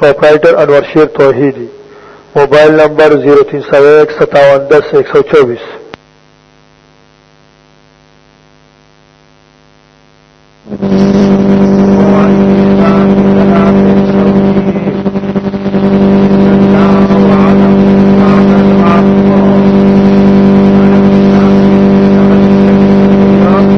پروپرائیټر انور شیر توحیدی موبایل نمبر 03015710124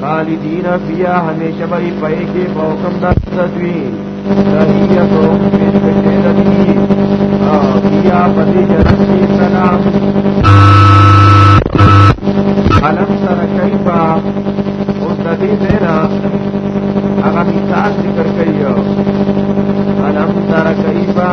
خالدین فیا همیشه بای پای کې په حکم د تدوی رحیه تو پیش کړي ردی او بیا په دې جنت کې سلام علم سره کیفا او د دې دینا هغه مثال ذکر کړي علم سره کیفا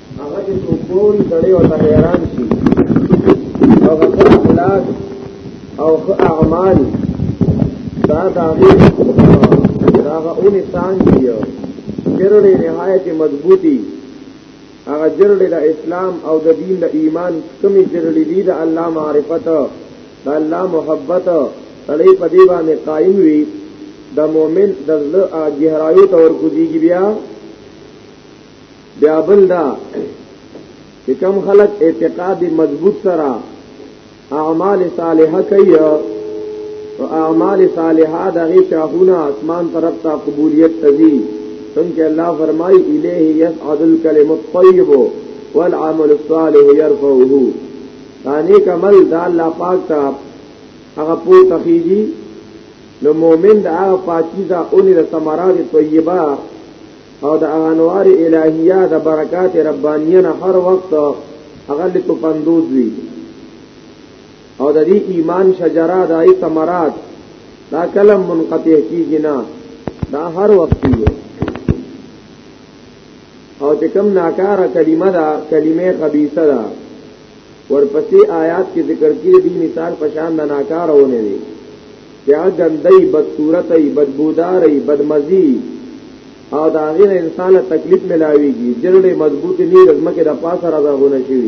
هغه چې ټول سړی او حیران شي او هغه اخلاق او ښه اعمال دا د هغې د هغه اونې څان دي جرړې نهایت مضبوطي هغه جرړې د اسلام او د دین د ایمان کمی جرړې دي د الله معرفت د الله محبت سړی په دې باندې قائم وي د مؤمن د زړه جهرایو تور کوزيږي بیا بیا بل دا چې کم خلق اعتقاد مضبوط سره اعمال صالحه کوي او اعمال صالحه دغه شاهونه اسمان طرف ته قبولیت تزي څنګه الله فرمایي الیه یصعد الکلم الطیب والعمل الصالح يرفعه ثاني کمل دا الله پاک ته هغه پور تخیږي نو مؤمن دا پاکیزه اونې د ثمرات طیبه او د انوار الہیه د برکات ربانیه نه هر وخت هغه لته پندوز وی او د دې ایمان شجره د ای ثمرات دا کلم منقطع کیږي نه دا هر وخت دی او چې کوم ناکاره کلمه ده کلمه خبيثه ده ورپسې آیات کې ذکر کړي دي مثال پشان د ناکاره ونه دي بیا ګندۍ بدصورتۍ بدبودارۍ بدمزي او دا غیر انسان له تکلیف ملاويږي جرړې مضبوطې نه رزمکه د پاسه راځونه شي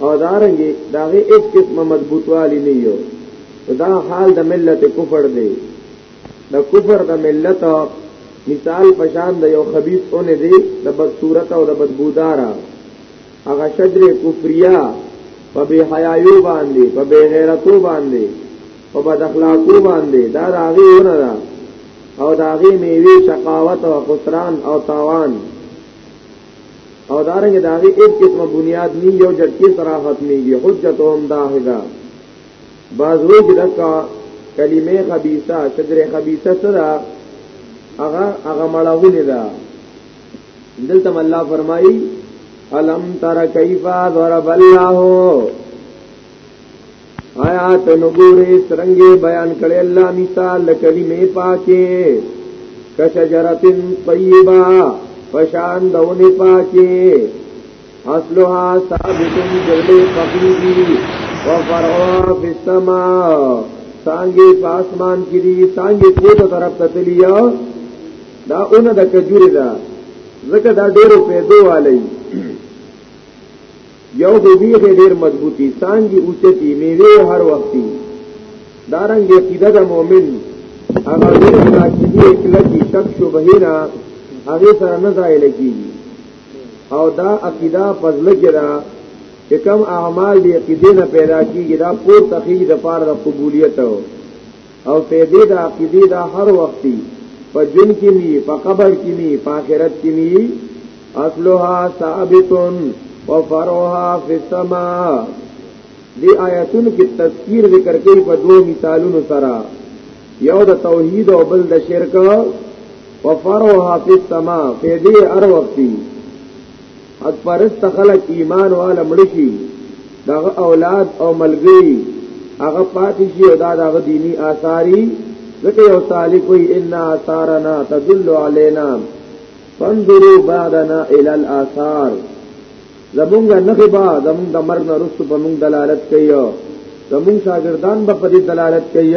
او دا رنګي دا غي هیڅ قسمه مضبوطوالی نه یو دا حال د ملت کفر دی د کفر د ملت مثال پشان د یو خبيث اون دی د بدصورت او د بدبودارا هغه شجر کفریا په بی حیايو باندې په بی غیرتو باندې په بد اخلاقو باندې دا راغي ونه ده او داغي میوي شقاوت او خسران او تاوان او دارنګ داغي ایک قسم بنیاد نی یو جټکی سره ختميږي حجتهم داهدا بازوی کې دکا کلمه خبيثه شجر خبيثه سره هغه هغه مړاونه ده دلته الله فرمایي الم تر کیفا ضرب الله آیا ته نګورې څنګه بیان کړي الله مثال کلمې پاکه کشجرتن طیبه فشان دونه پاکه اصلها ثابت جلې فقیری و فرعها فی السماء سانګي پاسمان کې دي سانګي پورته طرف ته تلیا دا اونه د کجوري دا زکه دا ډیرو پیدو والی یو د بیخ ډیر مضبوطی سانګي اوچتی میوه هر وختي دارنګ دې سیده د مؤمن هغه دې راکې دې کله کې شک شو بهینا هغه سره نه ځای لګیږي او دا عقیده فضل کې دا چې کوم اعمال دی عقیده نه پیدا کیږي دا پور تخیج د پاره د قبولیت او پیدا د عقیده دا هر وختي په جن کې ني په قبر کې ني په آخرت کې ني اصلها ثابتون وفرعها فی السماء دی آیتونو کې تذکیر ذکر کوي په دوه مثالونو سره یو د توحید او بل د شرک وفرها فی السما په دې ار وخت حق پرست خلک ایمان والا مړشي دغه اولاد او ملګری هغه پاتې شي او دا دغه دینی آثاری ځکه یو سالی کوئی ان آثارنا تدل علینا فانظروا بعدنا الى الاثار زمونږ نخې با زمونږ د مرګ نه رسو په مونږ دلالت کوي زمونږ شاګردان به په دې دلالت کوي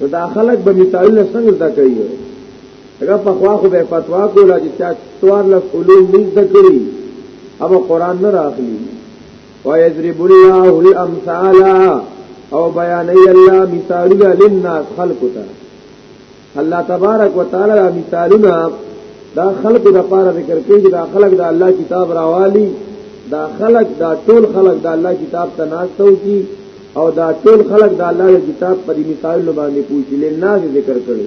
نو دا خلک به مثالونه څنګه زده کوي هغه په خوا خو به فتوا کوله چې چا څوار لس علوم نه زده کړي او قران نه راخلي ويضرب الله الامثال او بیان الله مثالونه للناس خلق ته الله تبارک وتعالى مثالونه دا خلق د پاره ذکر کوي دا خلق د الله کتاب راوالي دا خلق دا ټول خلق د الله کتاب ته ناس توکي او دا ټول خلق دا الله دی کتاب پر مثال لو باندې پوښتل نه ذکر کړي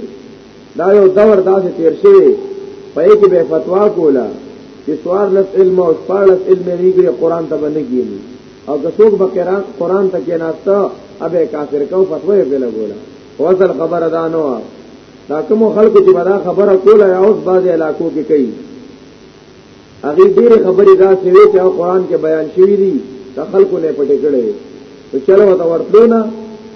دا یو دور داسې تیر شوی په یوه به فتوا کولا چې سوار لس علم او سوار لس علم ریګي قران ته باندې کیږي او که څوک به قران قران ته کې ناشته ابه کافر کو فتوا یې بلا ګولا وصل خبر ادا نو دا کوم خلکو چې بدا خبره کوله یا اوس باز علاقو کې کوي هغه ډېر خبرې دا سوي چې قرآن کې بیان شوی دي د خلکو نه پټې کړي ته چلو وته ورته نه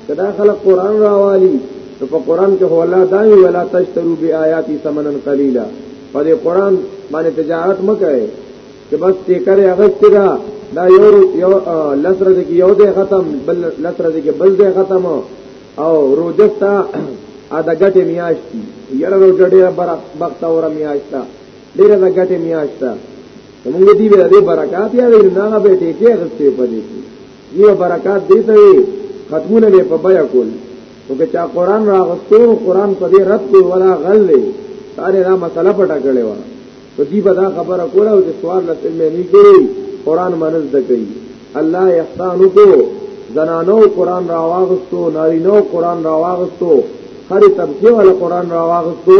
کدا خلک قرآن راوالي نو په قرآن کې هو الله دا وی ولا تشترو بیااتی ثمنن قلیلا په دې قرآن باندې تجارت مکه چې بس ته کرے اغست دا دا یو یو لسر دې کې یو دې ختم بل لسر دې کې بل دې ختم او روزستا ا دغټه میاشتي یره روزډه بر وخت اور میاشتا ډیره د ګټې میاشت ده موږ دې به دې برکات یا ویل نه به دې کې غستې پدې شي یو برکات دې ته وي ختمونه به په بیا کول او که چا قران را غستو قران په دې رد کو ولا غل ساره دا مسله پټه کړې و په دې به دا خبره کوله او چې سوال لته مې نه کړی قران منځ د کوي الله احسانو کو زنانو قران را واغستو نارینو قران را واغستو هر طبقه ول قران را واغستو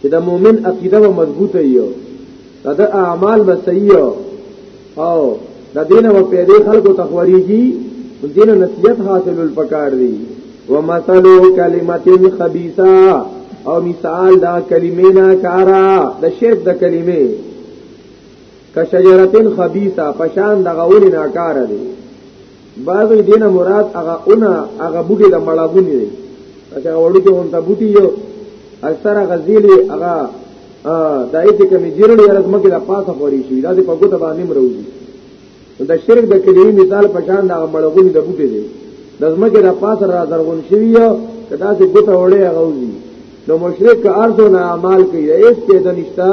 چې د مؤمن عقیده به مضبوطه یو د اعمال به صحیح او د دینه په پیدا خلکو تخوریږي دین نصیحت حاصل الفکار دی ومثل کلمت خبیثه او مثال دا کلمې نه کارا د شرک د کلمې کشجرتن خبیثه پشان د غول نه کار دی بعضی دین مراد هغه اونا هغه بوټي د مړاګونی دی هغه وړو کې اونته بوټي یو اکثر غزیلی هغه دای ته کوم جیرړي هر مکه د پاسه پوری شي دا په ګوت باندې مروږي د شرک د کلیمې مثال په شان د مړاګونی د بوټي دی د زمکه د پاسه را زرغون شوی یو کدا چې ګوت وړي هغه وزي نو مشرک ارزو نه اعمال کوي ایس ته د نشتا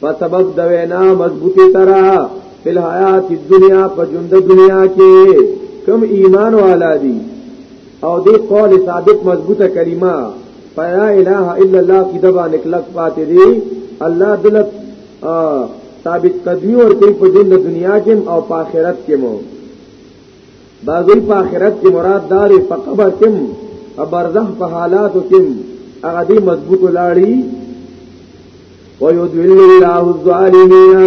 په سبب د وینا مضبوطی سره په حیات دنیا په ژوند دنیا کې کم ایمان والا دي او دې قول ثابت مضبوطه کلمه فیا اله الا الله کی دبا نکلک پاتې دي الله دلت ثابت قدمی ورته په ژوند دنیا کې او په آخرت کې مو بعضی په آخرت کې مراد دار په قبر کې په برزخ په حالاتو کې هغه دې مضبوط لاړی ويدل الله الظالمين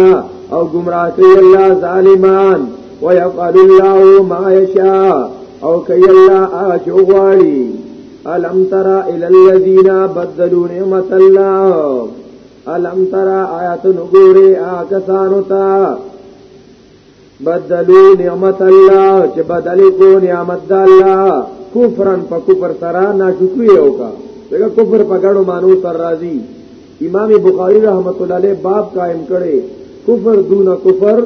او گمراه کوي الله ظالمان ويفعل الله ما يشاء او کوي الله اجوالي الم ترى الى الذين بدلوا نعمت الله الم ترى آیات نګوري آکسانو ته بدلو نعمت الله چې بدلې کو نعمت الله کفرن په کفر سره ناشکری وکا دغه کفر په ګړو مانو سر راضي امام بخاری رحمت الله علیه باب قائم کړي کفر دون کفر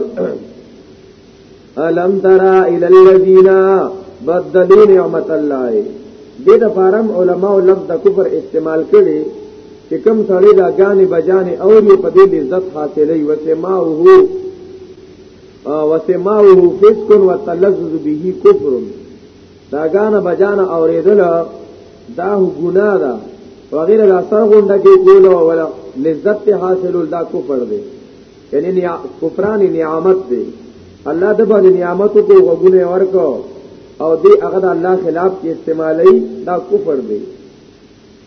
الم ترى الى الذين بدلوا نعمت الله دې د فارم علما او لفظ د کفر استعمال کړي چې کوم سړی دا غاني بجاني او په دې عزت حاصلې وسه ما هو وسماعه فسق وتلذذ به کفر دا غانا بجانا اوریدل دا ګناه ده وغیر لا سر غونډه کې کول او ولا لذت ته حاصلول دا کفر دی یعنی نیا کفران نعمت دی الله د باندې نعمت کو غوونه ورکو او دې هغه د الله خلاف کې استعمالي دا کفر دی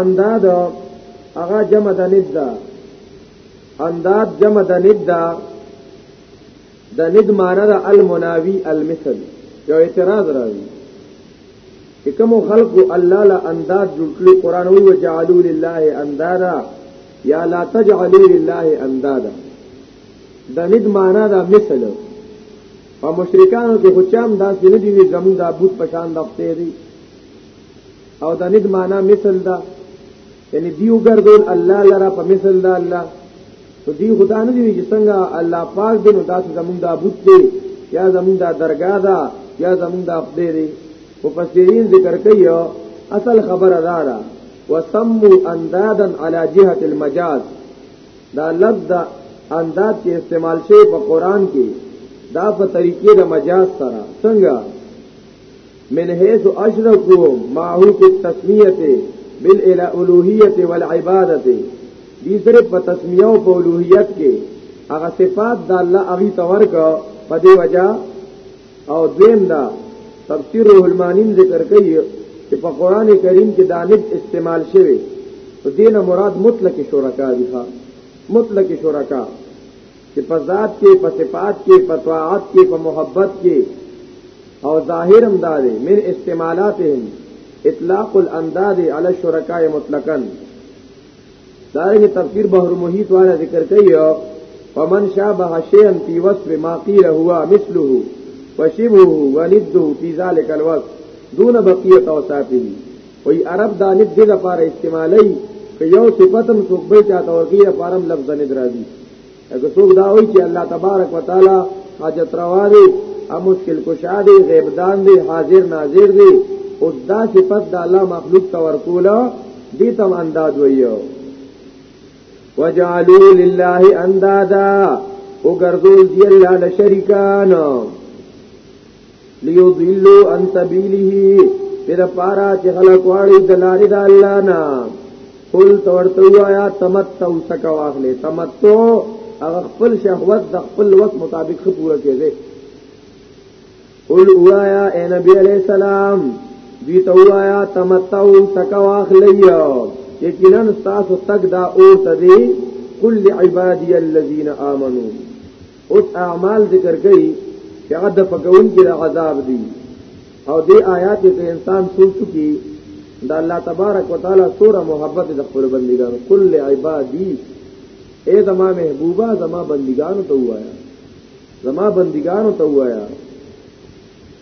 انداد هغه جمع د ند ده انداد جمع د ند ده د ند معنی د المناوی المثل یو اعتراض راوي چې کوم خلق الله لا انداد جوړ کړی قران وی وجعلوا لله اندادا یا لا تجعلوا لله اندادا د ند معنی د مثل او مشرکانو کې خو چام داسې نه دي زموږ د بوت پشان دخته دي او دا ند معنا مثل دا یعنی دیو ګرځول الله لرا په مثل دا الله نو دی خدا نه دی چې څنګه الله پاک دې نو تاسو زمونږ د بوت دی یا زمونږ د درگاه دا یا زمونږ د خدای دی او پسیرین ذکر کوي اصل خبره دا ده وسمو اندادا علی جهه المجاز دا لفظ دا انداز کې استعمال شوی په قران کې دا په طریقې د مجاز سره څنګه من حيث اشركوا معه في التسميه بالالوهيه والعباده دي صرف په تسمیه او په الوهیت کې هغه صفات د الله اغي تور کا په دی وجہ او دویم دا تفسیر روح المانیم ذکر کوي چې په قران کریم کې دانش استعمال شوی په دینه مراد مطلق شرکا دي ها مطلق شرکا چې په ذات کې په صفات کې په طاعت کې په محبت کې او ظاهر هم دا دی من استعمالاتهم اطلاق الانداد علی الشرکاء مطلقاً دارنګ تفسیر بحر محیط والا ذکر کوي فمن شابه شيئا في وصف ما قيل هو مثله وشبهه ولده في ذلك الوصف دون بقيه اوصافه وی عرب دا ند دې لپاره استعمالي که یو صفتم څوک به چاته ورکی لپاره لفظ ند راځي اګه څوک دا وایي چې الله تبارک وتعالى حاجت روا دی او مشکل کشا دی غیب دان دی حاضر ناظر دی او دا صفت د الله مخلوق ته ورکوله دې تم انداز ویو وجعلوا لله اندادا او ګرځول دی الله لشریکان ليضلوا عن سبيله پر پارا چې خلق واړي د لارې د الله نه قل تورته وایا تمتو سکا واخلې تمتو هغه خپل شهوت د خپل وخت مطابق خو پوره کېږي قل وایا اے نبی علیہ السلام دی تو وایا تمتو سکا واخلې یقینا تاسو تک دا اور تدی کل عبادی الذین آمنو اوس اعمال ذکر کړي چې هغه د پکون کې د عذاب دي او دې آیات کې انسان سوچ کی دا الله تبارک وتعالى سوره محبت د خپل بندګانو کل عبادی اے زما محبوبا زما بندګانو ته وایا زما بندګانو ته وایا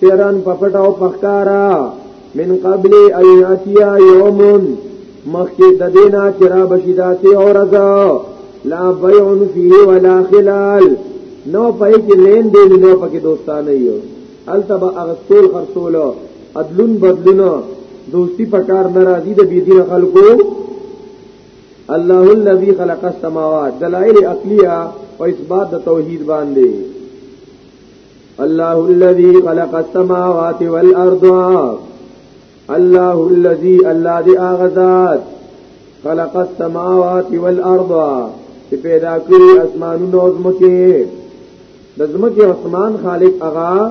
تیران په پټ او پخکارا من قبل ایاتیا یوم مخکې د دینا چې را بشي داسې او رضا لا بیع فيه ولا خلال نو پای کې لین دی نو پکې دوستانه یو التبا اغسول خرصولو ادلون بدلونو دوستی پکار ناراضی د بيدین خلقو الله الذي خلق السماوات دلائل عقلیه او اثبات د توحید باندې الله الذي خلق السماوات والارض الله الذي الله دي اغذات خلق السماوات والارض چې پیدا کړی اسمانونو او زمکه د زمکه اسمان خالق اغا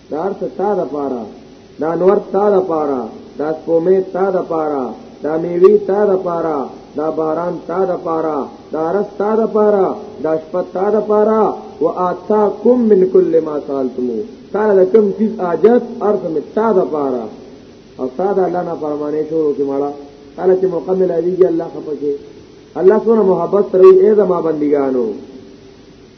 دا ارته تا د پاره دا نور تا د پاره دا سپومې تا د پاره دا میوي تا د پاره دا باران تا د پاره دا رس تا د پاره دا شپه تا د پاره واتاکم من کل ما سالتمو تا د کوم چیز حاجت ارته می تا د پاره او تا د الله نه فرمانه شروع کی مالا کله چې مکمل ایږي الله خپکه الله سره محبت ترې اې زما بندګانو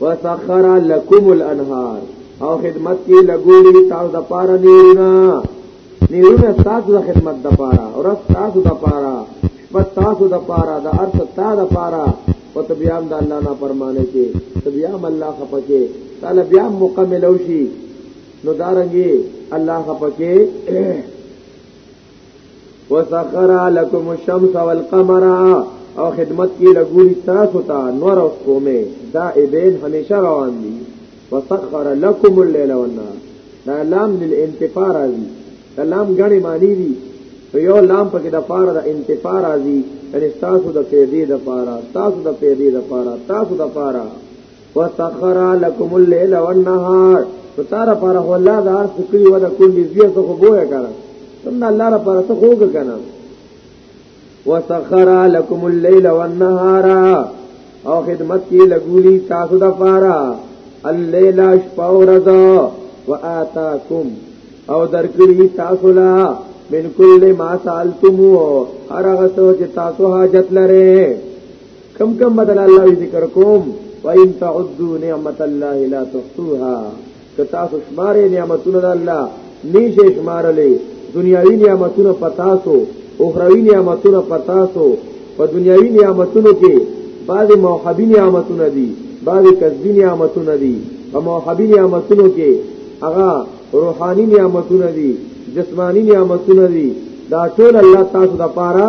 وسخر لكم الانهار او خدمت کې لګولې تاسو د پاره نیرونه نیرونه تاسو د خدمت د پاره او رس تاسو د پاره پس تاسو د پاره د ارث تا د پاره او ته بیا د الله نه پرمانه کې ته بیا الله خپکه تعالی بیا مکمل وشي نو دارنګي الله خپکه وسخر لكم الشمس والقمر او خدمت کی لګولی تاسو ته نور او کومه دا ایبین همیشه روان دي وسخر لكم الليل والنهار دا لام للانتفاع راځي دا لام غړي معنی دي یو لام پکې د پاره د انتفاع راځي یعنی تاسو د پیدې د پاره تاسو د پیدې د پاره تاسو د پاره وسخر لكم الليل والنهار فتار پر الله دا عرض کړی و دا کول دې زیه څه خو بویا کړه څنګه الله را پر څه خوګ کنه وسخر لكم الليل والنهار او خدمت کی لګولی تاسو د پارا الليل شپه ورځ واتاکم او درکړي تاسو لا من کل ما سالتمو هر هغه څه چې تاسو حاجت لره کم کم بدل الله ذکر کوم وان تعذو نعمت الله لا تحصوها کتا شمار نعمتونه الله نشه شمارلې دنیاوی نعمتونه پتا سو اخروی نعمتونه پتا سو په دنیاوی نعمتونو کې بعض موحبی نعمتونه دي بعض کذبی نعمتونه دي په موحبی نعمتونو کې هغه روحانی نعمتونه دي جسمانی نعمتونه دي دا ټول الله تاسو د پاره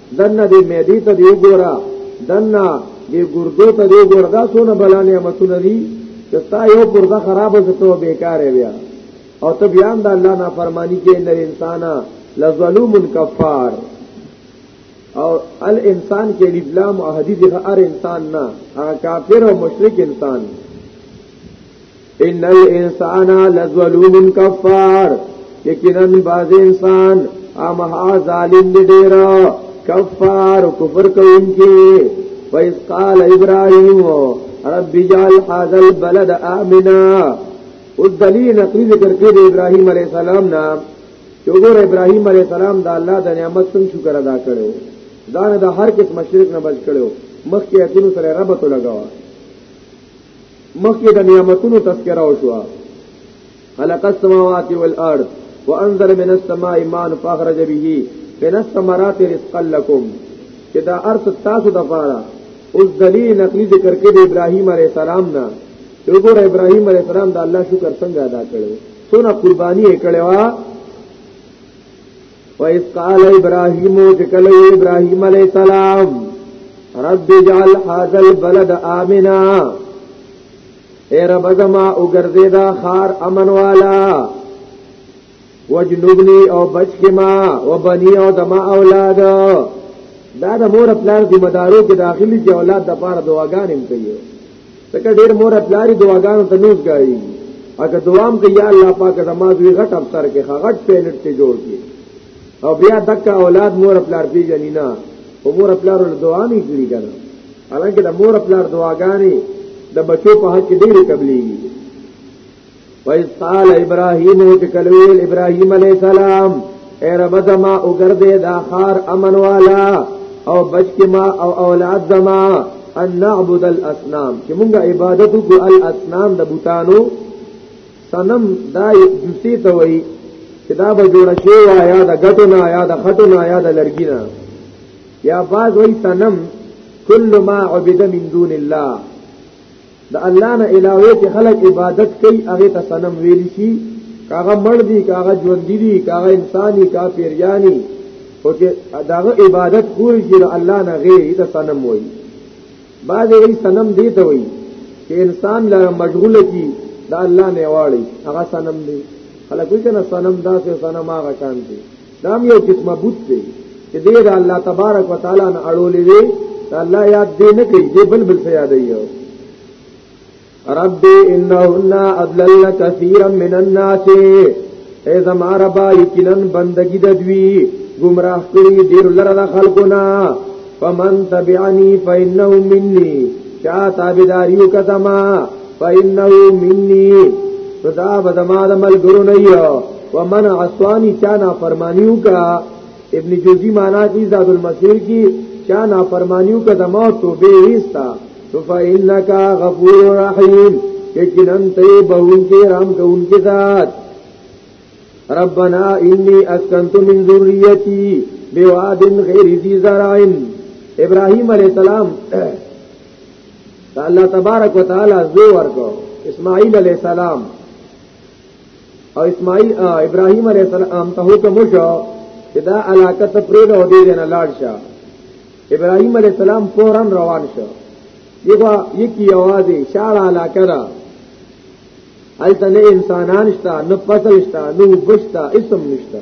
دنه دې مېدی ته دی وګوره دنه دې ګردو ته دی وګوره دا څونه بلا نعمتونه دي چې تا یو پرده خراب زته بیکار بیا او ته بیا د الله نافرمانی کې نه انسان لظلوم کفار او الانسان کې الاسلام او حدیث هر انسان نه هغه کافر او مشرک انسان ان الانسان لظلوم کفار یقینا باز انسان امها ظالم دی ډیر کفار کفر کوونکی فیس قال ابراهیم رب جعل هذا البلد آمنا او دلیل نقلی ذکر کړی د ابراهیم علی السلام نه چې وګوره ابراهیم علی السلام د الله د نعمت څخه شکر ادا کړو ځان د هر کس مشرک نه بچ کړو مخکې اتینو سره ربط لګاوه مخکې د نعمتونو تذکرہ وشو خلق السماوات والارض وانزل من السماء ماء فاخرج به من الثمرات رزقا لكم چې دا ارث تاسو د پاره اوس دلیل نقلی ذکر کې د ابراهیم علی السلام نه چې وګوره ابراهیم علی السلام د الله شکر څنګه ادا کړو څونه قرباني یې کړې وه وَإِذْ قَالَ إِبْرَاهِيمُ وَجَكَلَ إِبْرَاهِيمَ عَلَيْهِ السَّلَامُ رَبِّ اجْعَلْ هَذَا الْبَلَدَ آمِنًا اے رب زما وګرځې دا خار امن والا وجنبني او بچکی ما وبني او دما اولاد دا د مور پلان ذمہ دارو کې داخلي چې اولاد د پاره دعاګانې کوي ځکه ډېر مور پلاری دعاګانو ته نوز غاړي اګه دوام کې یا الله پاک زما دوی غټ افسر کې غټ پیلټ ته جوړ کې او بیا دک اولاد مور پلار دی جنینا او مور پلار له دعا نه کیږي کنه حالانکه د مور پلار دعاګانې د بچو په حق کې ډېرې قبليږي وایس قال ابراهیم چې کلویل ابراهیم علی السلام اے رب زما او ګرځې دا خار امن والا او بچ ما او اولاد زما ان نعبد الاصنام چې موږ عبادت کو الاصنام د بوتانو صنم دا جوسی ته وای چې دا به جوړ شي یا د غټو نه یا د خټو نه یا د لرګي نه یا باز وای صنم کل ما عبد من دون الله د الله نه علاوه چې خلک عبادت کوي هغه ته صنم ویل شي کاغه مړ دي کاغه ژوند دي کاغه انساني کا پیریانی او چې داغه عبادت کوی چې الله نه غیر ته صنم وایي بعد یې صنم دی ته وایي چې انسان لا مشغول کی دا الله نه واړي هغه صنم دی خلک وی کنه صنم دا څه صنم هغه کان دی دا یو قسمه بوت دی چې دې د الله تبارک وتعالى نه اړولې وي الله یاد دې نه کوي دې بل بل څه یاد یو رب انهن اضلل كثيرا من الناس اے زما رب یقینا بندگی د دوی گمراه کړی ډیر لره خلقنا فمن تبعني فانه مني چا تابعداریو کتما فإنه مني فدا بدما د ملګرو نه یو ومن عصانی چا نا فرمانیو کا ابن جوزی معنا کی زاد المسیر کی چا نا فرمانیو کا د موت توبه ایستا فإنك غفور رحیم یقینا ته بهون کې رحم کوونکی ذات ربنا انی اسکنت من ذریتی بواد غیر ذی زرع ابراهیم علیہ السلام دا الله تبارک وتعالى زوی ورکو اسماعیل علیہ السلام او اسماعیل ابراهیم علیہ السلام ته حکم وشو چې دا علاقه ته پرې نه ودی نه لاړ شه ابراهیم علیہ السلام فورا روان شو یغه یکی اوازه شار علاقه را الته نه انسانان شته نه فصل شته نه وبشته اسم نشته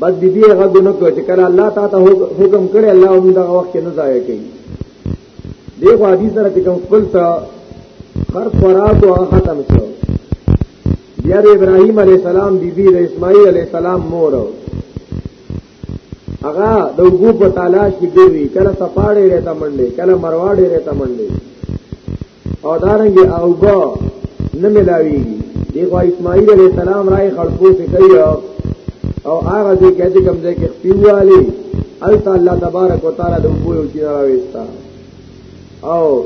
بس بی بی هغه ګنو کو چې کله الله تعالی حکم کړي الله هم دغه وخت نه ځای کوي دغه حدیث سره چې کوم خپل څه هر خوراک او ختم شو بیا د ابراهیم علی السلام بی بی د اسماعیل علی السلام مور هغه د وګو په تلاش کې ګرځي کله سپاړې رته منډې کله مرواړې رته منډې او دارنګ او با نه ملاوي دی خو اسماعیل علیہ السلام راي خلقو څخه کوي او هغه دې کې چې کوم ځای کې پیوالي الته الله تبارک وتعالى د وګړو چې راويستا او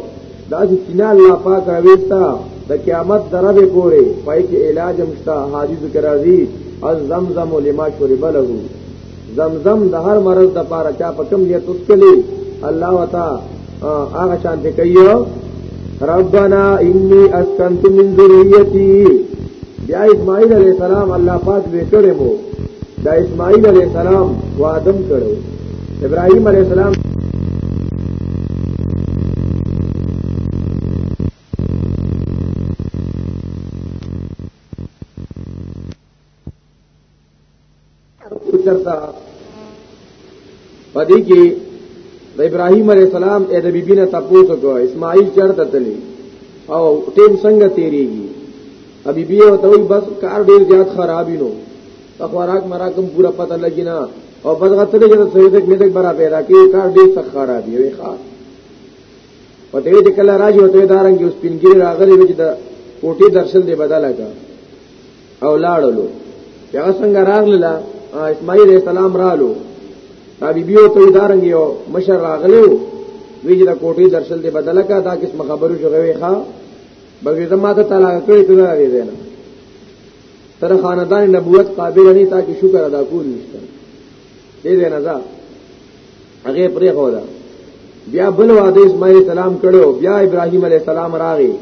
دا چې سینا الله پاک راويستا د قیامت دربه پورې پای کې علاج مشتا حاجی ذکر عزیز الزمزم لما شرب له زمزم د هر مرض د پاره چا په کوم نیت وکړي الله وتا هغه شان ته کوي ربنا انی اسکنت من ذریتی بیا اسماعیل علیہ السلام الله پاک به کړي مو دا اسماعیل علیہ السلام و آدم کړو ابراهیم علیہ السلام چرتا پدې کې د ابراهيم عليه السلام اې د بيبي نه تاسو کو اسماعیل چرته تللی او ټیم څنګه تیریږي ابي بي او ته بس کار ډیر زیات خرابې نو خوراک مراکم پورا پته لګی نه او بس غته دې چې سوي دې مې دې برا پیدا کی کار ډیر سخت خرابې وي ښا پته دې کله راځي او ته دارنګ اوس پینګری راغلی وي چې د کوټي درشل دې بدل کا او لاړلو یا څنګه راغله اسماعیل علیہ السلام رالو دا بیبیو ته دارنګ یو مشر راغلو وی چې دا کوټې درشل دی بدل کا دا کس خبرو شغوي ښا بلکې زما ته طلاق کړی ته راغی دی نه تر خاندان نبوت قابل نه تا کې شکر ادا کول نشته دې دې نه ځا هغه پرې خو دا بیا بل واده اسماعیل السلام کړو بیا ابراهیم علی السلام راغی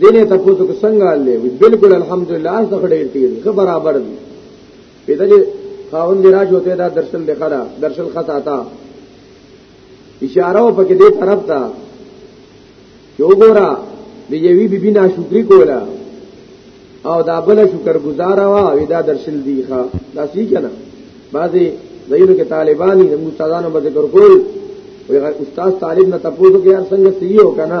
دینه تاسو ته څنګه لې بالکل الحمدلله اس ته ډېر تیر زه برابر دي په دې خاون دی راځو ته دا درشل دی خلا درشل خطا تا اشاره په کې دې طرف ته یو ګورا دی یوی بی بی ناشکری کولا او دا بل شکر گزار وا دا درشل دی ښا دا سی کنه بعضی زینو کې طالبانی زموږ استادانو به ذکر کول وی استاد طالب نه تاسو کې هر څنګه سی یو کنه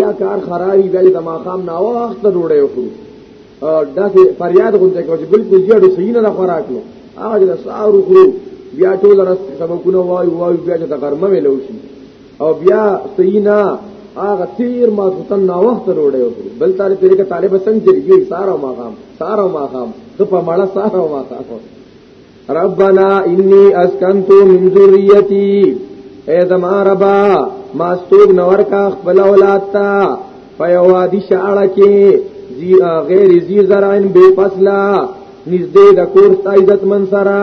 یا کار خرابي بیا د ماقام نه وخت ډوړې وکړو دا چې فریاد غونډه کوي چې بالکل یې ډو سینه نه خوراک نو هغه د سارو خو بیا ټول راست سبقونه وایو وایو بیا چې د غرمه ویلو شي او بیا سینا هغه تیر ما ستن نا وخت روړې او بل طالب دې کې طالب څنګه جریږي سارو ما غام سارو ما غام ته په مړه سارو ما غام ربنا انی اسکنت من ذریتی اے زما ربا ما ستوګ نور کا خپل اولاد تا په وادي شاړه کې زی غیر زی زرعن بے فصلا نږدې د کور عزت من سره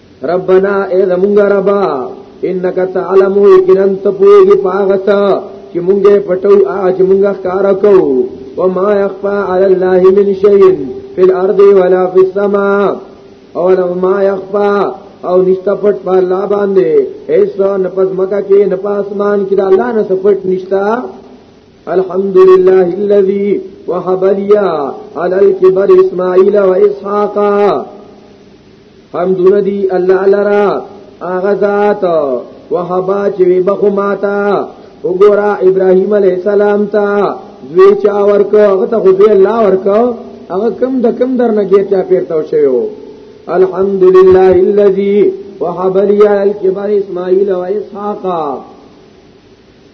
ربنا اے زمونږ ربا انک تعلم یقینا تپوږي پاغتا چې مونږه پټو اج مونږه کار کو و ما يخفى على الله من شيء في الارض ولا في السماء او ما يخفى او نشتا پټ په الله باندې ایسو نه پس مکه کې نه په اسمان کې د الله نه سپټ نشتا الحمد لله الذي وهب لي على الكبر اسماعيل واسحاق حمدون دی الله لرا اغه ذات وهبا چې بخو ماتا وګورا ابراهيم عليه السلام تا دوی چا ورکو هغه ته خو به الله ورکو هغه کم د کم در نه ګیر چا پیرته شوی الحمدلله الذي وهب لي الكبر اسماعيل واسحاق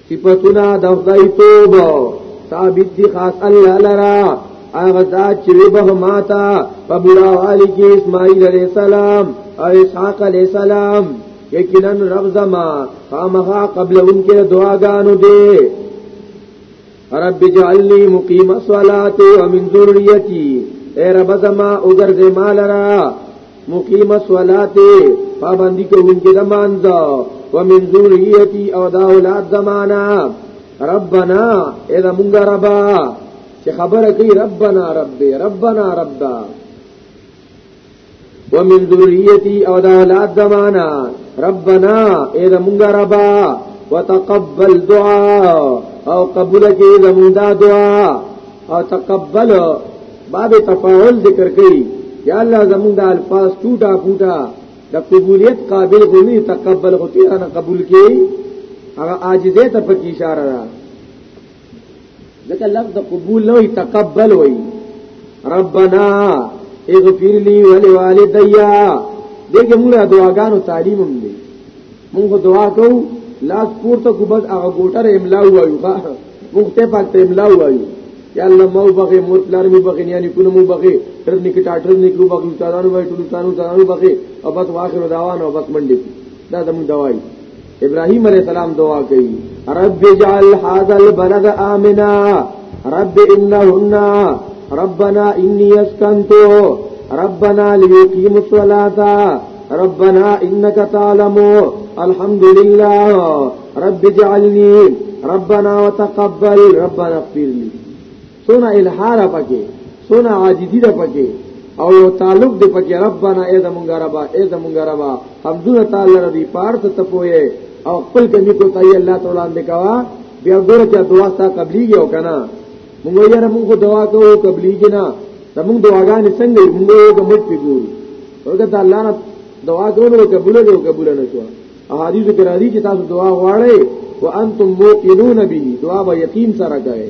صفاتنا د خدای توب ثابت دي خاص الله لرا هغه ذات چې به ماتا په بلاوالي کې اسماعیل علیہ السلام او اسحاق علیہ السلام یقینا رب زما خامخا قبل ان کې دعاګانو دي رب اجعل لي مقيم الصلاه ومن ذريتي اے رب زما وګرځې مال را مقیم الصلاه پابندی کوونکې د مانځه ومن ذریتی او دا اولاد زمانہ ربنا اذا مونږ ربا چې خبره کوي ربنا رب ربنا رب ومن ذریتی او دا اولاد زمانہ ربنا اے زمونږ ربا وتقبل دعا او قبول کې زمونږ دا دعا او تقبل باب تفاعل ذکر کړي یا الله زمونږ د الفاظ ټوټا ټوټا د قبولیت قابل غنی تقبل غتی انا قبول کې هغه عاجزه ته په اشاره ده ځکه لفظ قبول نه وي تقبل وي ربنا اغفر لي ولوالديا دغه موږ دعاګانو تعلیم هم دي موږ دعا کوو لاس پورته کو بس هغه ګوټر املا وایو ښا موږ ته پاک ته املا وایو یا الله مو بغي مور پلار می بغي نه کونه مو بغي تر نک ټاټر نک مو بغي تارانو وای ټول تارانو تارانو بغي او بس واخر دعوانا او بس منډي دا زموږ دوايي ابراهيم عليه السلام دعا کوي رب اجعل هذا البلد امنا رب انهن ربنا اني اسكنت ربنا ليقيموا الصلاه ربنا انك تعلم الحمد لله رب اجعلني ربنا وتقبل ربنا اغفر لي سونا الحار پکې سونا عاجزی ده پکې او یو تعلق دې پکې ربانا اے زمونږ ربا اے زمونږ ربا حمدونه تعالی رضی پارت ته پوهه او خپل کمی کو تعالی الله تعالی اند کوا بیا ګوره چې دعا ستا قبليږي او کنه موږ یې رمو کو دعا کوو قبليږي نه زمونږ دعاګانې څنګه موږ یو کمټ پیګور ورته د الله نه دعا کوو نو قبول دی او قبول نه شو احادیث کې راځي چې تاسو دعا غواړئ وانتم موقنون به دعا به یقین سره کوئ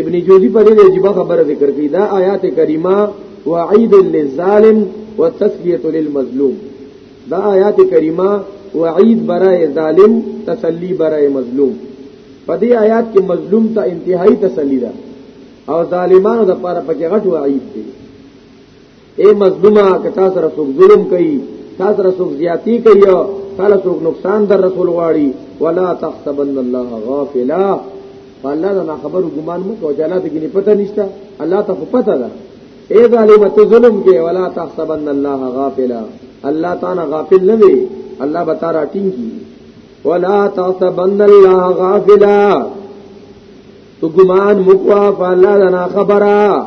ابن جوزی په دې عجیب خبره ذکر کړي دا آیات کریمه وعید للظالم وتسلیه للمظلوم دا آیات کریمه وعید برای ظالم تسلی برای مظلوم په دې آیات کې مظلوم ته انتهایی تسلی ده او ظالمانو د پاره پکې غټ وعید دی اے مظلومه که تاسو سره څوک ظلم کوي تاسو سره څوک زیاتی کوي تاسو څوک نقصان در رسول غواړي ولا تحسبن الله غافلا فالله دا خبر ګمان مو کوه چې الله ته کې پته نشته الله ته پته ده اے ظالم ته ظلم کې ولا تحسبن الله غافلا الله تعالی غافل نه دی الله به تعالی ټینګي ولا تحسبن الله غافلا تو ګمان مو کوه فالله دا خبره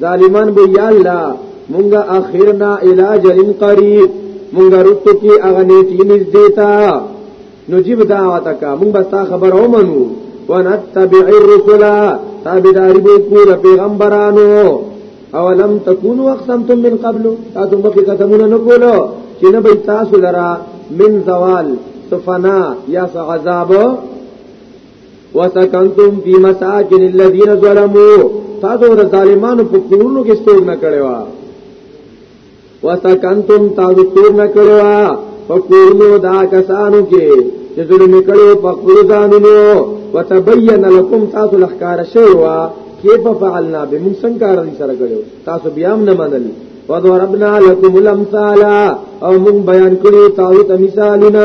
ظالمان به یا الله مونږه اخرنا الی جلن قریب مونږه رکو کی اغه نیټی نږدې تا نجیب دعوت کا مونږ بس تا خبر او منو ونتبع الرسل تابعداري به کول پیغمبرانو او لم تكونوا اقسمتم من قبل تاسو مخکې قسمونه نه کولو چې نه به تاسو لرا من زوال سفنا یا عذاب وسکنتم فی مساجد الذین ظلموا تاسو د ظالمانو په کورونو کې څوک نه کړوا وسکنتم تاسو څوک نه کړوا په کورونو دا کسانو کې چې ظلم کړو په خپل ځانونو وتبین لكم تاسو لخکار شوا کیف فعلنا بمن سنکار دي سره کړو تاسو بیا هم نه منل وضربنا لكم الامثال او من بیان کړی تاسو ته مثالونه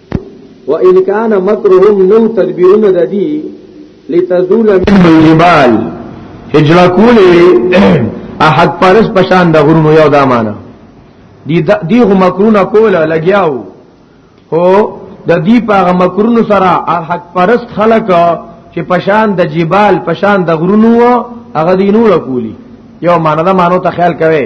و ان کان مکرهم نو تدبیرون د دی لتزول من الجبال هجرا کولی احد پرس پشان د غرونو یو دا معنا دی دی غو مکرونه کوله لګیاو هو د دې په مکرونو سره حق پرست خلک چې پشان د جبال پشان د غرونو هغه دینو کولی یو معنا دا مانو ته خیال کوي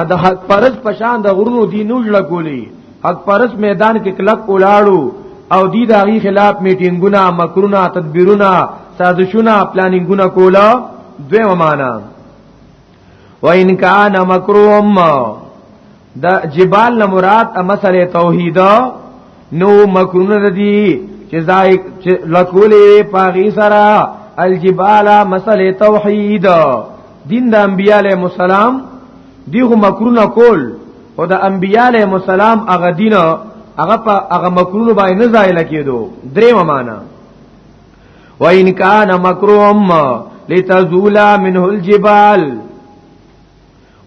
ا د حق پرس پشان د غرونو دی نو جوړ کولی حق پرس میدان کې کلک ولاړو او دی د هغه خلاف میټینګونه مکرونه تدبیرونه سازشونه پلانینګونه کولا دوی معنا و ان کان مکروم دا جبال نه مراد مسله توحید نو مکرونه ردی چې ځای چې لکولې پاغي سرا الجبال مسله توحید دین د انبیاله مسالم دیغه مکرونه کول او د انبیاله مسالم هغه دین هغه په هغه مکرونه باندې نه ځای لکېدو درې معنا و ان کان مکروم لتزولا منه الجبال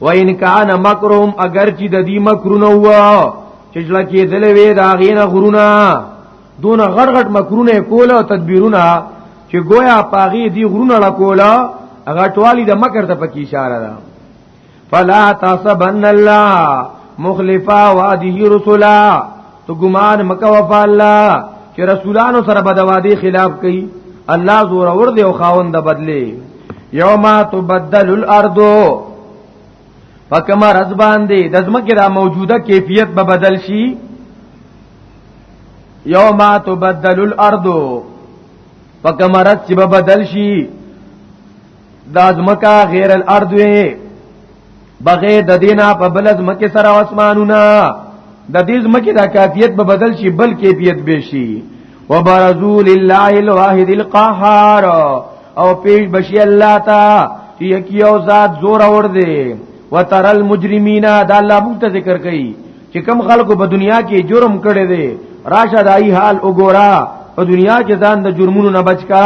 و ان کان مکرهم اگر چې د دې مکرونه هوا چې جلا کې دلې وې دا غینه غرونه دون غړ غړ مکرونه کوله او تدبیرونه چې گویا پاغي دی غرونه لا کوله هغه ټوالی د مکر ته پکې اشاره ده فلا تحسبن الله مخلفا وعده رسلا تو ګمان مکو په الله چې رسولانو سره بدوادي خلاف کوي الله زور اور دی او خاوند بدلی یوما تبدل الارض فکما رز باندې د زمکه را موجوده کیفیت به بدل شي یوما تبدل الارض فکما رز چې به بدل شي د زمکه غیر الارض وي بغیر د دینا په بل ځمکه سره اسمانونه د دې ځمکه د کافیت به بدل شي بل کیفیت به شي وبرزو لله الواحد القهار او پیش بشي الله تا چې یو ذات زور اور دی وتر المجرمین دا الله مو ته ذکر کوي چې کم خلکو په دنیا کې جرم کړي دي راشه دای حال وګورا په دنیا کې ځان د جرمونو نه بچ کا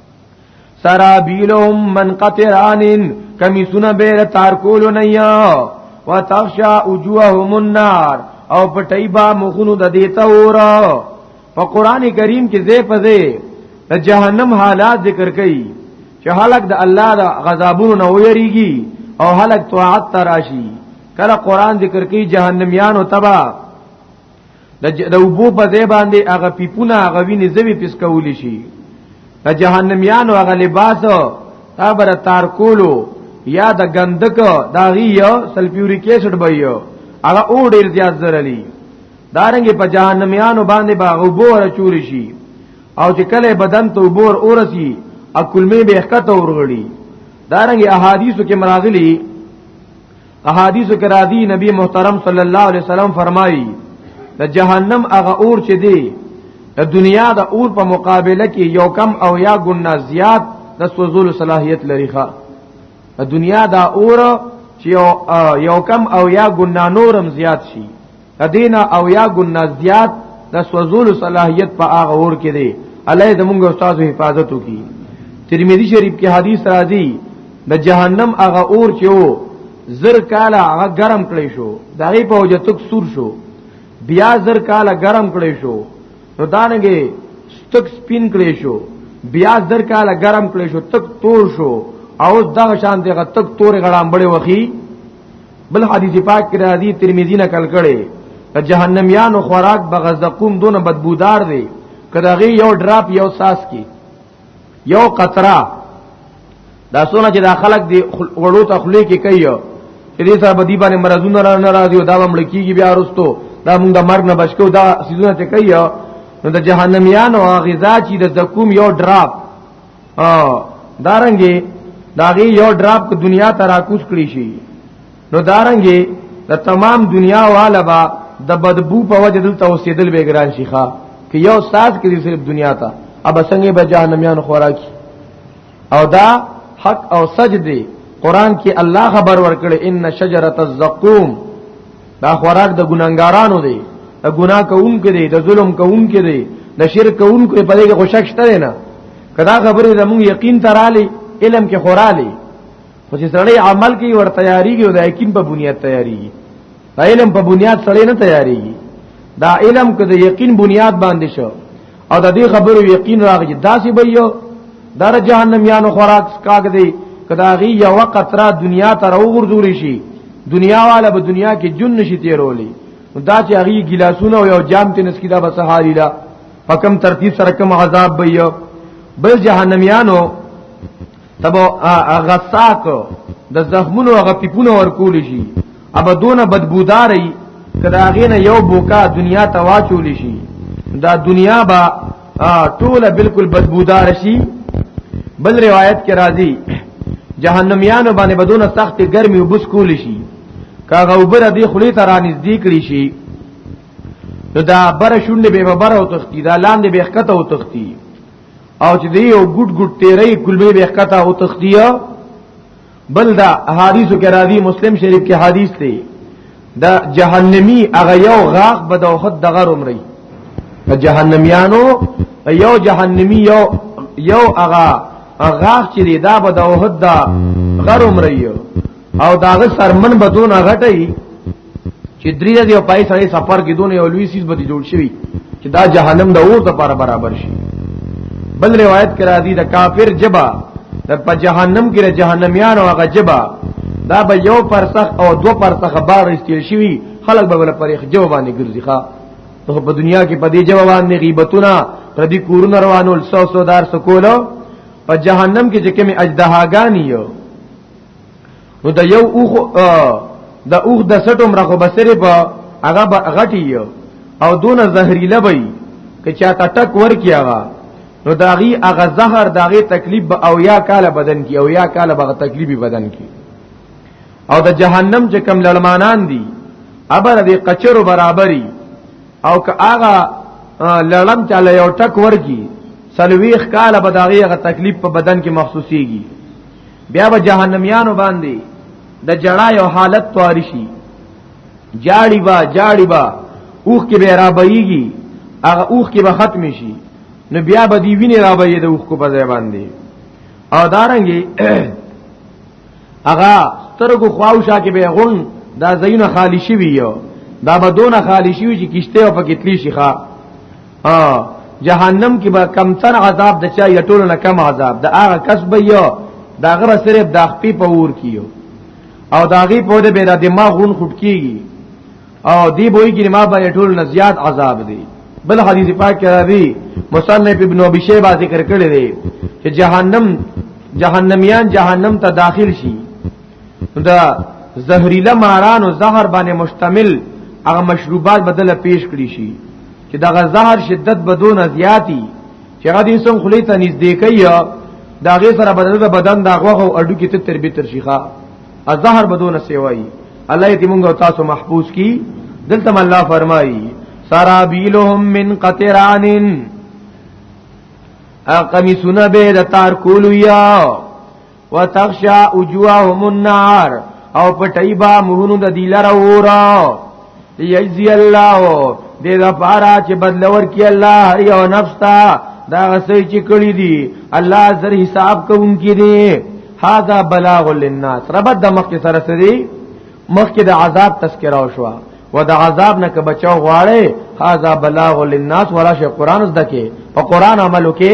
سرابیلهم من قطران کمیسونه بیر تارکولو نیا وتخشا وجوههم النار او پټی با مخونو د دیتا اورا په قران کریم کې زی په زی د جهنم حالات ذکر کړي چې هلک د الله د غضبونو نه ویریږي او هلک طاعت تراشي کله قران ذکر کوي جهنميان او تبا د وبو په ځای باندې هغه پیپونه هغه ویني زوی پیس کولی شي د جهنميانو هغه لباس تا بر تار کولو یا د غندک داغي یو سلفیوریک اسید به یو هغه او ډیر زیات زرلی دارنګ په جهنميانو باندې با غبور چوری شي او چې کله بدن ته وبور اورسی اکل می به خطه ورغړي دارنګ احادیثو کې مراغلی احادیث کې را دي نبی محترم صلی الله علیه وسلم فرمایي د جهنم هغه اور چې دی د دنیا د اور په مقابله کې یو کم او یا ګنا زیات د سوزول صلاحیت لري ښا د دنیا دا اور چې یو کم او یا ګنا نورم زیات شي ادینا او یا ګنا زیات د سوزول صلاحیت په هغه اور کې دی الله دې موږ استاد حفاظت وکړي ترمذی شریف کې حدیث راځي د جهنم هغه اور چې وو زر کاله هغه ګرم کړی شو دا غي په وجه تک سور شو بیا زر کاله ګرم کړی شو نو دانګي تک سپین کړی شو بیا زر کاله ګرم کړی شو تک تور شو او دغه شان دغه تک تور غړامبړې وخی بل حدیث پاک کې راځي ترمذی نه کل کړي ته جهنميان او خوراک بغز د قوم دونه بدبودار دي کداغي یو ډراپ یو ساس کی یو قطرا دا سونه چې دا خلک دی وړو ته خلی کې کوي چې دې صاحب دی باندې مرزونه را ناراضي او دا مړ کیږي بیا ورستو دا موږ د مرګ نه بچو دا سيزونه ته کوي نو د جهنميان او غذا چې د زکوم یو ډراپ ها دارنګي داغي یو ډراپ کو دنیا ته راکوس کړی شي نو دارنګي د دا تمام دنیا والا با د بدبو په وجه دلته اوسېدل به ګران شي ښا که یو ساز کې صرف دنیا ته اب څنګه به جهنميان خوراکي او دا حق او سجدي قران کې الله خبر ورکړي ان شجره الزقوم دا خوراک د ګناګارانو دی د ګنا کوونکو دی د ظلم کوونکو دی د شرک کوونکو په دې کې خوشک شته نه کدا خبره زموږ یقین ترالی علم کې خورالی خو چې سړی عمل کوي ور تیاریږي او د یقین په بنیاد تیاریږي دا علم په بنیاد سړی نه تیاریږي دا علم که د یقین بنیاد باندې شو او د دې خبرو یقین راغی چې داسې به یو در جهنم یانو خوراک کاګ دی کدا غي یو قطره دنیا ته راوغورځول شي دنیا والا به دنیا کې جن نشي تیرولې دا چې هغه ګلاسونه او یو جام ته نسکیدا به سهاري لا په کم ترتیب سره کوم عذاب به یو بل جهنميانو تبو هغه ساک د زخمونو هغه پیپونه ورکول شي ابا دونه بدبوداري کدا غینه یو بوکا دنیا ته واچول شي دا دنیا با ټوله بالکل بدبودار شي بل روایت کې راځي جهنميانو باندې بدون سخت ګرمي وبس کول شي کاغه وبره دی خلی ته را نږدې کړی شي نو دا بره شونډې به بره او تختی دا لاندې به خکته او تختی او چې دی یو ګډ ګډ تیرې کلمې به قطع او تخدیه بل دا حدیثو کې راځي مسلم شریف کې حدیث دی دا جهنمی هغه یو غاغ به د خود دغه عمرې په جهنميانو یو جهنمی یو یو هغه غاغ چې دی دا به د خود دا غر عمرې او داغه سرمن بدون غټي چې درې د یو پای سړی سفر کې دونه یو لوی سیس به جوړ شي چې دا جهنم د اور د لپاره برابر شي بل روایت کرا دي د کافر جبا د په جهنم کې د جهنميان او هغه جبا دا به یو پرسخ او دو پرسخ بار استیل شي خلک به ول پرېخ جواب باندې ګرځي ښا ته په دنیا کې په دې جواب باندې غیبتونه پر دې کورونه روانول سو سو دار سکولو په جهنم کې چې کوم اجدهاګانی یو نو د یو اوخ د اوخ د سټو مرخه بسره په هغه غټي او دون زهريله وي که چا ټټک ورکی هغه نو داغي هغه زهر داغي تکلیف به او یا کال بدن کی او یا کال به تکلیفي بدن کی او د جهنم چې کم لړمانان دي ابر دې قچرو برابرۍ او که هغه لړم چاله یو ټک ورکی سلويخ کال به داغي هغه تکلیف په بدن کې محسوسيږي بیا به جهنميانو باندې د جړا یو حالت تواری شي جاړي با جاړي با اوخ کې به را بېږي هغه اوخ کې به ختم شي نو بیا به دی ویني را بېږي د اوخ کو په ځای باندې او دارنګي هغه سترګو خواوشا کې به غون دا زینه خالی شي ویو دا به دونه خالی شي چې کشته او پکې تلی شي ښا ها جهنم کې به کم تر عذاب د چا یټول نه کم عذاب د هغه کس به یو دا غره صرف د خپې په ور کیو او دا غي په دې بیره دماغ غون خټ کیږي او دی بوئی کې ما به یټول نه زیات عذاب دی بل حدیث پاک کې راځي مصنف ابن ابي شيبه ذکر کړی دی چې جهنم جهنميان جهنم ته داخل شي دا زهريله ماران او زهر باندې مشتمل هغه مشروبات بدله پیش کړی شي چې دغه زهر شدت بدون زیاتی چې هغه دې سم خلی ته نږدې کوي دا غي سره بدن د بدن دا غوغه او اډو کې ته تربیت تر شيخه الزهر بدون سیوای الله دې موږ تاسو محفوظ کی دلته الله فرمایي سرابیلهم من قطران اقمی سنا به د تار کولو یا وتخشا وجوههم النار او پټای با مهونو د دیلر اورا یجزی الله دې دا پارا چې بدلور کی الله هر یو نفس تا دا غسې چې کړی دی الله زر حساب کوونکی دی هاذا بلاغ للناس ربد د مخ سره سری مخ کې د عذاب تذکرہ او شوا و د عذاب نه که بچاو غواړي هاذا بلاغ للناس ولا شی قران زده کې په قران عملو کې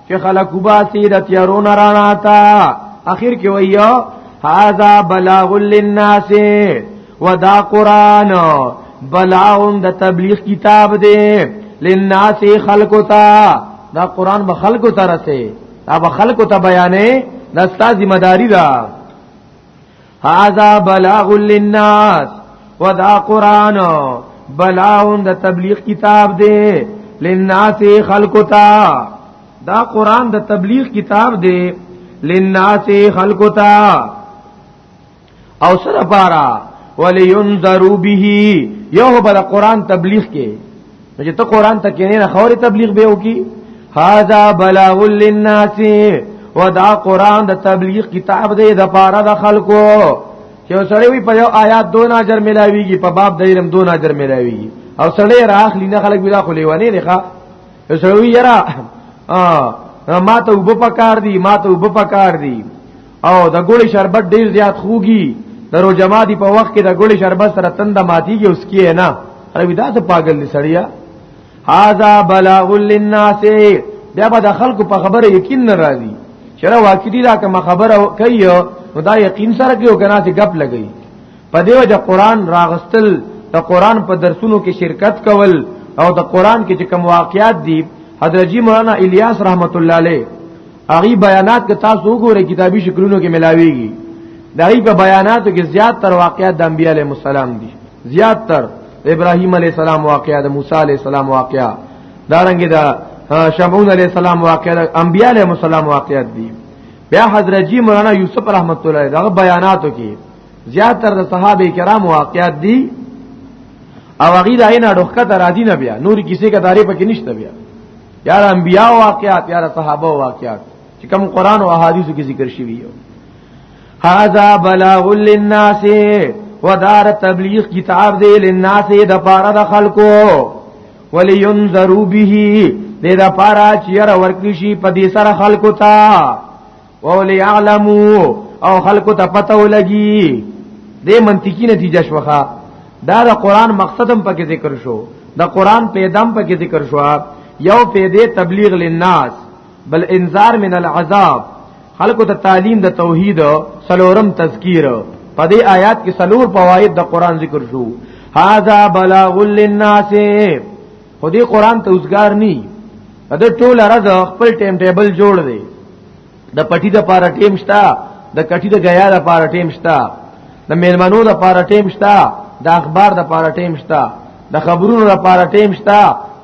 چې خلق وباسي د تیارو نه رانا تا اخر کې وایو هاذا بلاغ للناس ودا قران بلاغ د تبلیغ کتاب دی للناس خلق تا دا قران به خلق ته رسي دا به خلق ته بیانې دا ستاسو ذمہ داری ده هاذا بلاغ للناس ودا قران بلاون د تبلیغ کتاب دی للناس خلقتا دا قران د تبلیغ کتاب دی للناس خلقتا او سره پارا ولینذرو به یو بل قران تبلیغ کې نو چې ته قران ته کینې نه خوري تبلیغ به وکي هاذا بلاغ للناس ودا قران د تبلیغ کتاب دی د پاره د خلکو چې سړی وي په یو آیات دون اجر ملاويږي په باب د علم دون اجر ملاويږي او سړی راخلی نه خلک بلا خو لیوانه نه ښا سړی یرا ما ته وب پکار دی ما ته وب پکار دی او د ګوړې شربت ډیر زیات خوږي د روزه ماتي په وخت کې د ګوړې شربت سره تند ماتيږي اوس کې نه عربي دا ته پاگل دي سړیا هاذا بلاغ للناس بیا به د خلکو په خبره یقین نه راځي چېرې واقعي دا کوم خبره کوي نو دا یقین سره کوي او کنه چې غپ لګي په دیو د قران راغستل د قران په درسونو کې شرکت کول او د قران کې چې کوم واقعیات دي حضرت جی مولانا الیاس رحمت الله علیه هغه بیانات که تاسو وګورئ کتابي شکلونو کې ملاويږي دا هی په بیاناتو کې زیات تر واقعات د انبیاء علیهم السلام دي زیات تر ابراهیم علیه السلام واقعا د موسی علیه السلام واقعا دا رنګ دا شمعون علیه السلام واقعا د انبیاء علیه السلام واقعات دي بیا حضرت جی مولانا یوسف رحمت الله علیه دا بیاناتو کې زیات تر د صحابه کرام واقعات دي او هغه د عین اډوخه تر راځي نه بیا نور کسی کا تعریف کې نشته بیا یار انبیاء واقعات یار صحابه واقعات چې کوم قران او احادیث کې ذکر شوی یو هاذا بلاغ للناس ودار تبلیغ کتاب دی للناس د پاره د خلکو ولینذرو به دې د پاره چې ور ورکړي شي په دې سره خلکو ته وليعلموا او خلق ته پته ولګي دې منطقي نتیجه شوخه دا د قران مقصدم پکې ذکر شو د قران پیدام پکې ذکر شو یو پیدې تبلیغ للناس بل انذار من العذاب خلق ته تعلیم د توحید سلورم تذکیر په دې آیات کې سلور فواید د قران ذکر شو هاذا بلاغ للناس خو دې قران ته اوسګار ني دا ټول راز خپل ټیم ټیبل جوړ دی د پټی د پاره ټیم شتا د کټی د غیا د پاره ټیم شتا د میلمنو د پاره ټیم شتا د اخبار د پاره ټیم شتا د خبرونو د پاره ټیم شتا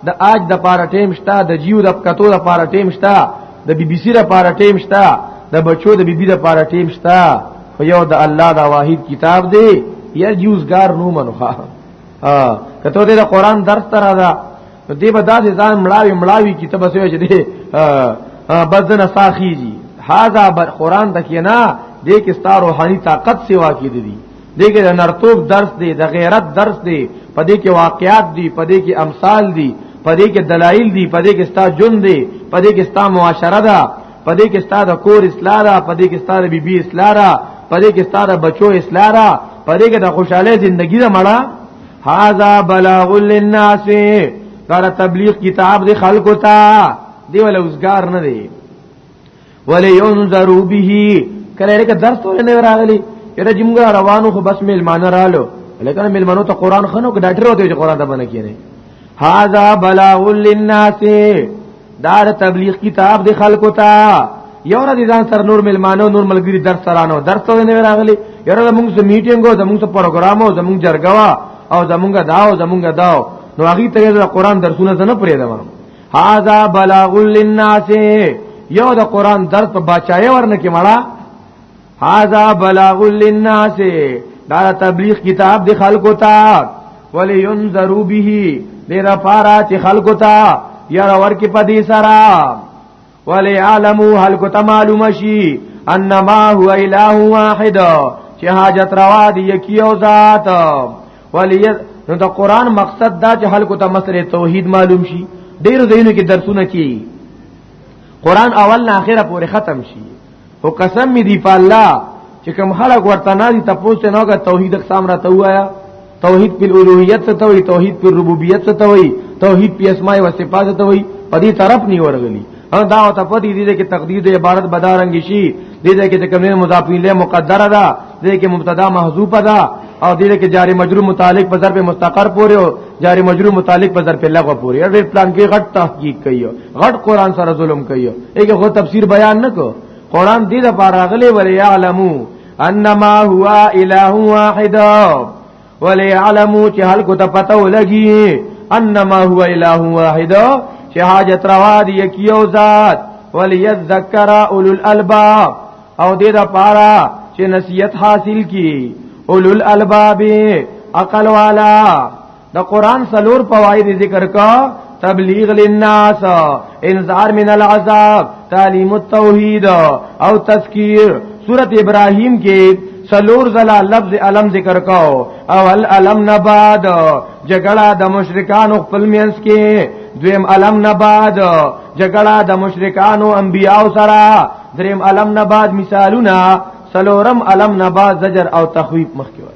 د آج د پاره ټیم شتا د جیو د کتو د پاره ټیم شتا د بی بی سی د پاره ټیم شتا د بچو د بی بی د پاره ټیم شتا خو یو د الله دا واحد کتاب دی یا جوزګار نو منخه ها کته دې د قران درس تر دا دې به داسې ځان مړاوي مړاوي کی ته بس وې دې بدن ساخیږي هاذا قران د کینا دې کې ستاره روحاني طاقت سیوا کی دي دې کې د نرتوب درس دی د غیرت درس دی په دې کې واقعات دي په دې کې امثال دي په دې کې دلایل دي په دې کې ستا جون دي په دې کې ستا معاشره ده پدې کې ستاره کور اصلاح را پدې کې ستاره بیبي اصلاح را پدې کې ستاره بچو اصلاح را پدې کې د خوشاله ژوندۍ را مړه هاذا بلاغ للناس دا تبلیغ کتاب دی خلکو ته دی ولا اوسګار نه دی ولی ينذرو به کله لري درس ولې نه راغلی یره جمګه روانو خو بس میلمانه رالو لکه میلمانو ته قران خنو کې ډاکټر وته چې قران ته باندې کینې هاذا بلاغ للناس دا د تبلیغ کتاب د خلکو ته یو نه دي ځان سره نور ملمانو نور ملګری درس ترانو درس ته نه راغلي یره زموږ سره میټینګ او زموږ سره پروګرام او زموږ جرګوا او زموږ دا او زموږ دا نو هغه ته د قران درسونه نه پرې دا هاذا بلاغ للناس یو د قران درس په بچای ورنه کې مړه هاذا بلاغ للناس دا تبلیغ کتاب دی خلکو ته ولی ينذرو به دیر پارا چې خلکو ته یاره ورکی پدی سرا ولی عالمو خلکو ته معلوم شي انما هو اله واحد چې حاجت روا دی یکیو ذات ولی نو دا قران مقصد دا چې خلکو ته مسله توحید معلوم شي ډیر زینو کې درسونه کی قران اول نه اخره پورې ختم شي او قسم می دی په الله چې کوم خلک ورته نه دي تاسو ته نوګه توحید اقسام راته وایا توحید په الوهیت څه ته وي توحید په ربوبیت څه ته وي توحید په اسماء او صفات ته وي په دې طرف نی ورغلی او دا او ته په دې دې کې تقدیر د عبارت بدارنګ شي دې دې کې کومه مضافین له مقدره ده دې کې مبتدا محذوفه ده او دې کې جاری مجرور متعلق په ظرف مستقر پورې او جاری مجرور متعلق په ظرف لغو پورې ډېر پلان کې غټ تحقیق کوي غټ قران سره ظلم کوي ایګه خو تفسیر بیان نکو قران دې د پاره غلې ولې علمو انما هو اله واحد ولی علمو چې خلکو ته پته ولګي انما هو اله واحد چې حاجت روا دی یو ذات وليذكر اولو الالباب او دې دا پارا چې نصیحت حاصل کی اولو الالباب عقل والا د قران سلور فواید ذکر کا تبلیغ للناس انذار من العذاب تعلیم التوحید او تذکیر سورۃ ابراہیم کې سلور زلا لفظ علم ذکر کو او العلم نباد جګړه د مشرکانو خپل مینس کې دویم علم نباد جګړه د مشرکانو انبیاو سره دریم علم نباد مثالونه سلورم علم نباد زجر او تخویب مخکې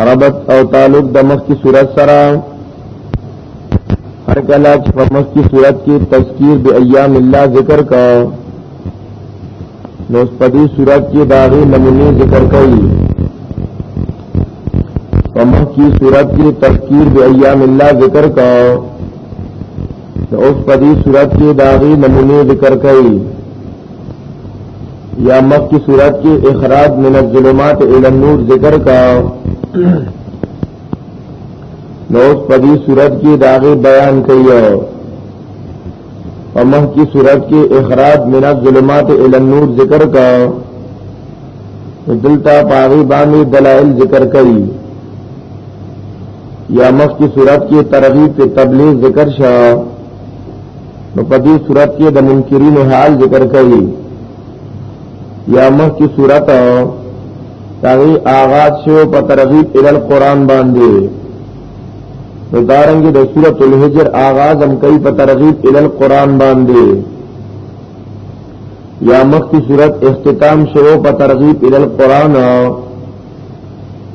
عربت او تعلق د مخ کی صورت سره هر کله چې په مخ کی صورت کې تذکیر به ایام الله ذکر کا نو په دې صورت کې داغه نمونه ذکر کړي په مخ کی صورت کې تذکیر به ایام الله ذکر کا نو اوس په دې صورت کې داغه نمونه ذکر کړي یا مخ کی صورت کې اخراج من الظلمات الى النور ذکر کا نو اس پدی صورت کې داغه بیان کوي او مخ کی صورت کې اخراج من الظلمات الى النور ذکر کا دلتا پاغي باندې دلائل ذکر کوي یا مخ کی صورت کې ترغیب په تبلیغ ذکر شاه نو په دې صورت کې د منکرین حال ذکر کړي یا مخکې صورت تاغي آغاز شو په ترغیب ال القرآن باندې نو دارنګ د سورۃ الحجر آغاز هم کوي په ترغیب ال القرآن باندې یا مخکې صورت اختتام شو په ترغیب ال القرآن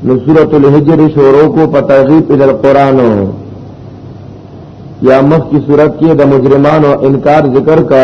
نو سورۃ الحجر شروع کو په ترغیب ال القرآن یا مخ کی صورت کې د مجرمانو انکار ذکر کا